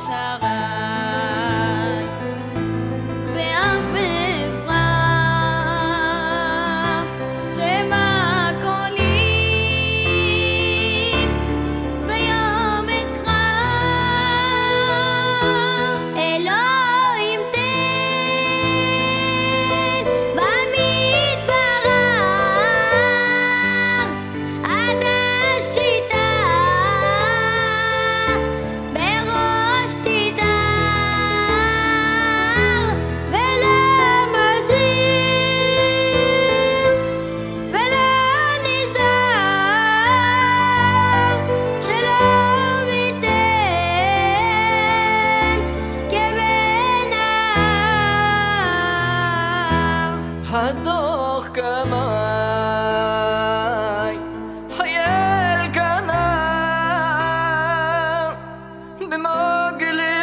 time. ugly